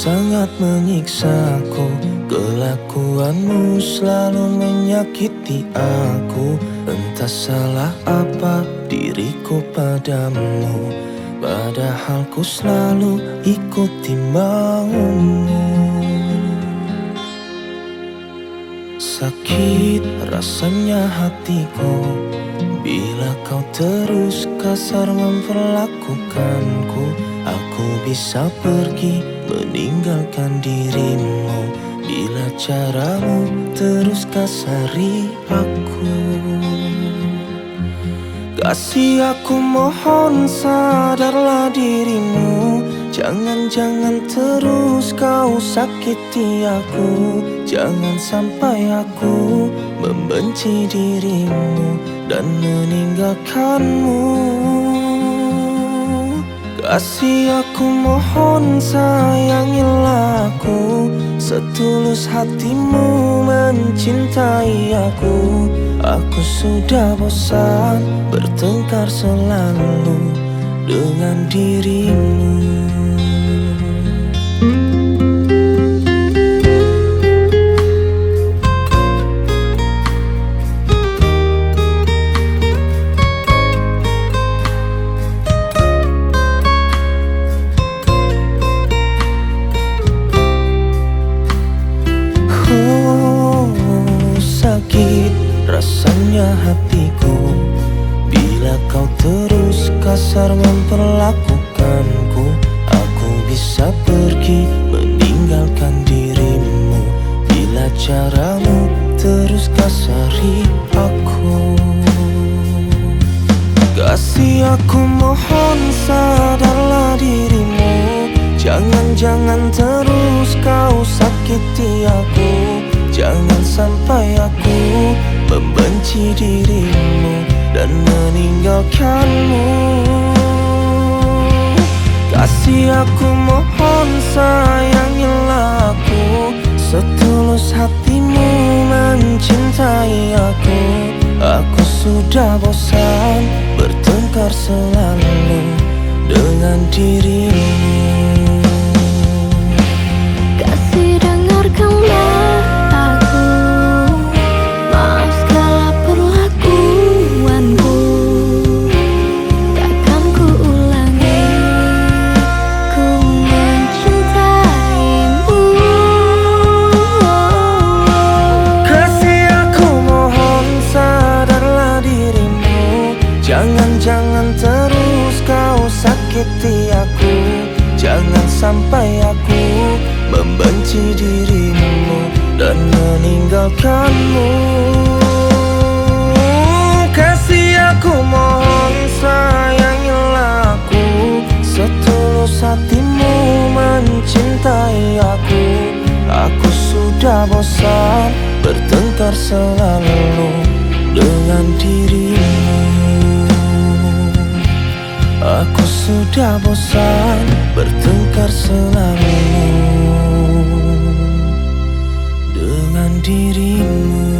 sangat menyiksaku. Kelakuanmu selalu menyakiti aku. Entah salah apa diriku padamu. Padahal ku selalu ikuti maumu. Sakit rasanya hatiku. Bila kau terus kasar memperlakukanku Aku bisa pergi meninggalkan dirimu. Bila caramu terus kasari aku. Kasih aku mohon sadarlah dirimu. Jangan-jangan terus kau sakiti aku. Jangan sampai aku membenci dirimu Dan meninggalkanmu Kasih aku mohon sayangilah aku. Setulus hatimu mencintai aku. Aku sudah bosan bertengkar selalu dengan dirimu rasanya hatiku. Bila kau terus kasar memperlakukanku Aku bisa pergi meninggalkan dirimu. Bila caramu terus kasari aku Kasih aku mohon sadarlah dirimu. Jangan-jangan terus kau sakiti aku Jangan sampai aku membenci dirimu dan meninggalkanmu. Kasih aku mohon sayangilah aku. Setulus hatimu mencintai aku. Aku sudah bosan bertengkar selalu dengan dirimu Jangan-jangan terus kau sakiti aku. Jangan sampai aku membenci dirimu Dan meninggalkanmu. Kasih aku mohon sayangilah aku. Setulus hatimu mencintai aku. Aku sudah bosan bertengkar selalu dengan dirimu sudah bosan bertengkar selalu dengan dirimu